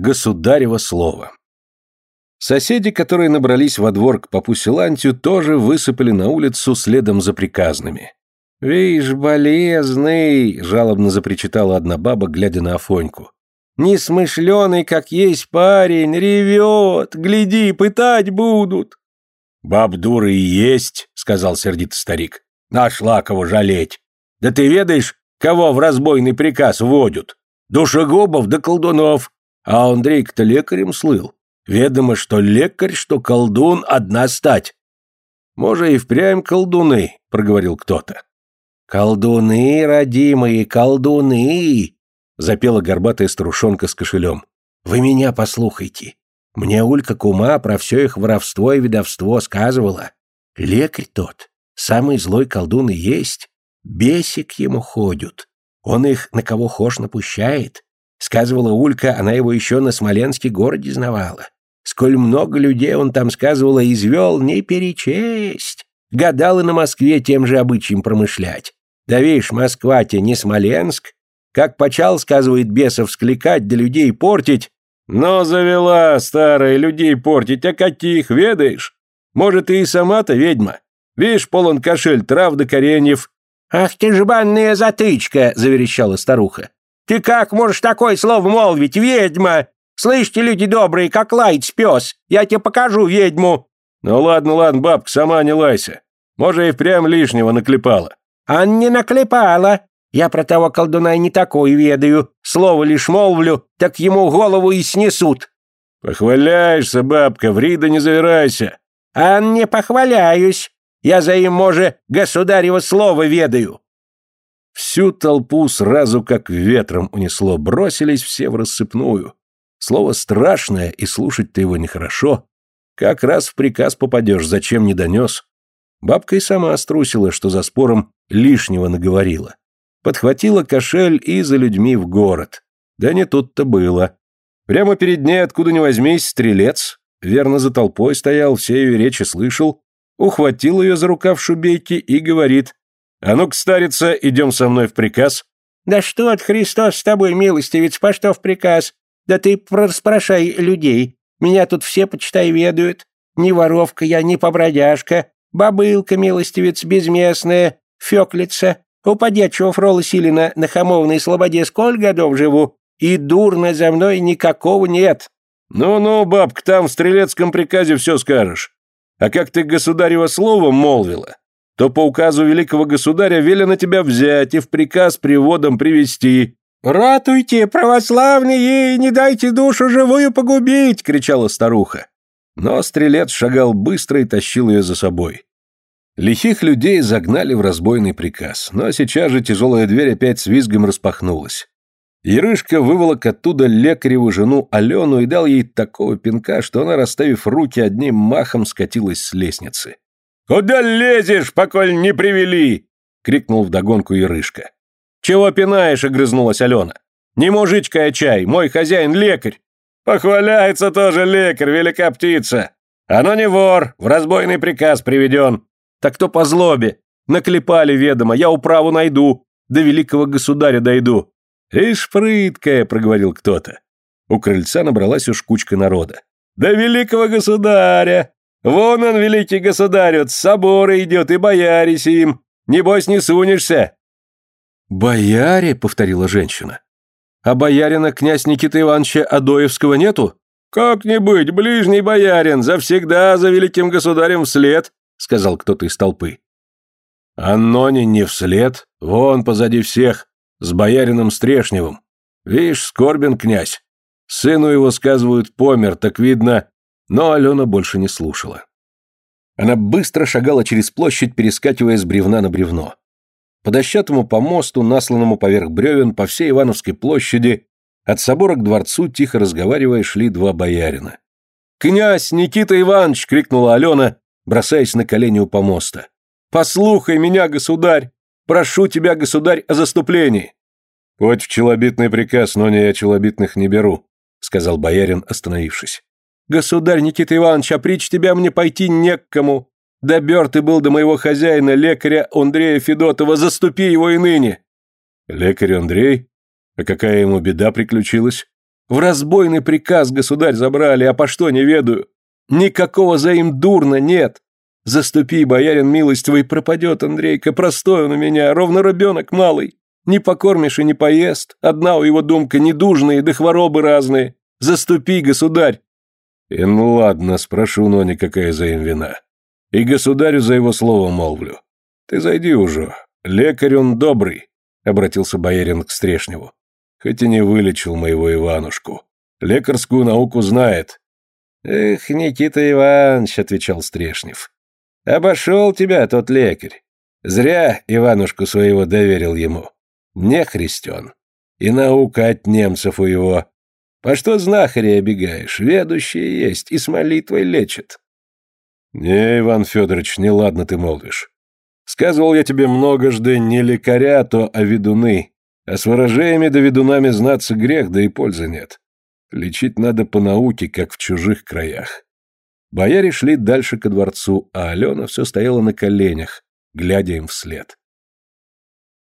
Государево слово. Соседи, которые набрались во двор к попу Силантию, тоже высыпали на улицу следом за приказными. «Вишь, болезный!» — жалобно запричитала одна баба, глядя на Афоньку. «Несмышленый, как есть парень, ревет! Гляди, пытать будут!» «Баб дуры и есть!» — сказал сердито старик. «Нашла кого жалеть! Да ты ведаешь, кого в разбойный приказ вводят? Душегубов да колдунов! А Андрейк-то лекарем слыл. Ведомо, что лекарь, что колдун одна стать. Может, и впрямь колдуны, проговорил кто-то. Колдуны, родимые, колдуны, запела горбатая старушонка с кошелем. Вы меня послухайте. Мне Улька кума про все их воровство и ведовство сказывала. Лекарь тот, самый злой колдун и есть. Бесик ему ходят. Он их на кого хошь напущает. Сказывала Улька, она его еще на Смоленске городе знавала. Сколь много людей он там, сказывала, извел, не перечесть. Гадал и на Москве тем же обычаем промышлять. Да видишь, Москва-те не Смоленск. Как почал, сказывает, бесов скликать, да людей портить. Но завела, старая, людей портить, а каких, ведаешь? Может, ты и сама-то ведьма? Видишь, полон кошель трав да кореньев. «Ах ты ж банная затычка!» — заверещала старуха. «Ты как можешь такое слово молвить, ведьма? Слышите, люди добрые, как лает пес. Я тебе покажу ведьму. Ну ладно, ладно, бабка, сама не лайся. Может, и впрямь лишнего наклепала. А не наклепала. Я про того колдуна и не такой ведаю. Слово лишь молвлю, так ему голову и снесут. Похваляешься, бабка, в Рида не завирайся. А не похваляюсь. Я за им, може, государево слово ведаю. Всю толпу сразу как ветром унесло, бросились все в рассыпную. Слово страшное, и слушать-то его нехорошо. Как раз в приказ попадешь, зачем не донес. Бабка и сама струсила, что за спором лишнего наговорила. Подхватила кошель и за людьми в город. Да не тут-то было. Прямо перед ней, откуда ни возьмись, стрелец, верно за толпой стоял, все ее речи слышал, ухватил ее за рукав шубейки и говорит, «А ну-ка, старица, идем со мной в приказ». «Да что от Христос с тобой, милостивец, по что в приказ? Да ты проспрашай людей. Меня тут все, почитай, ведают. Ни воровка я, ни побродяжка. Бабылка, милостивец, безместная, феклица. У подьячего Фрола Силина на Хамовной Слободе сколько годов живу, и дурно за мной никакого нет. Ну-ну, бабка, там в стрелецком приказе все скажешь. А как ты государево слово молвила, то по указу великого государя велено тебя взять и в приказ приводом привести, «Ратуйте, православные, и не дайте душу живую погубить!» — кричала старуха. Но стрелец шагал быстро и тащил ее за собой. Лихих людей загнали в разбойный приказ, но сейчас же тяжелая дверь опять с визгом распахнулась. Ярышка выволок оттуда лекареву жену Алену и дал ей такого пинка, что она, расставив руки, одним махом скатилась с лестницы. «Куда лезешь, поколь не привели?» — крикнул вдогонку Ярышка. «Чего пинаешь?» — огрызнулась Алена. «Не мужичка я чай, мой хозяин лекарь». «Похваляется тоже лекарь, велика птица. Оно не вор, в разбойный приказ приведен». «Так кто по злобе? Наклепали ведомо, я управу найду, до великого государя дойду». «Ишь, прыткая», — проговорил кто-то. У крыльца набралась уж кучка народа. «Да великого государя! Вон он, великий государь, от собора идет и бояре им. Небось, не сунешься. «Бояре?» — повторила женщина. «А боярина князь Никита Ивановича Адоевского нету?» «Как не быть, ближний боярин, завсегда за великим государем вслед», — сказал кто-то из толпы. «Аннони не вслед, вон позади всех, с боярином Стрешневым. Видишь, скорбен князь. Сыну его, сказывают, помер, так видно...» Но Алена больше не слушала. Она быстро шагала через площадь, перескакивая с бревна на бревно. По дощатому помосту, насланному поверх бревен, по всей Ивановской площади, от собора к дворцу, тихо разговаривая, шли два боярина. «Князь Никита Иванович!» — крикнула Алена, бросаясь на колени у помоста. «Послухай меня, государь! Прошу тебя, государь, о заступлении!» «Хоть в челобитный приказ, но не я челобитных не беру», — сказал боярин, остановившись. «Государь Никита Иванович, а прич тебя мне пойти не к кому. Добер ты был до моего хозяина, лекаря Андрея Федотова, заступи его и ныне. Лекарь Андрей? А какая ему беда приключилась? В разбойный приказ государь забрали, а по что не ведаю. Никакого за им дурно нет. Заступи, боярин милостивый, пропадет Андрейка, простой он у меня, ровно ребенок малый. Не покормишь и не поест, одна у его думка недужные, да хворобы разные. Заступи, государь. И ну ладно, спрошу, но никакая за им вина. И государю за его слово молвлю. Ты зайди уже, лекарь он добрый, обратился боярин к Стрешневу. Хоть и не вылечил моего Иванушку. Лекарскую науку знает. Эх, Никита Иванович, отвечал Стрешнев. Обошел тебя тот лекарь. Зря Иванушку своего доверил ему. Не христиан. И наука от немцев у его. По что знахари обегаешь? Ведущие есть, и с молитвой лечат. Не, Иван Федорович, неладно ты молвишь. Сказывал я тебе многожды не лекаря, то а ведуны. А с ворожеями да ведунами знаться грех, да и пользы нет. Лечить надо по науке, как в чужих краях. Бояре шли дальше ко дворцу, а Алена все стояла на коленях, глядя им вслед.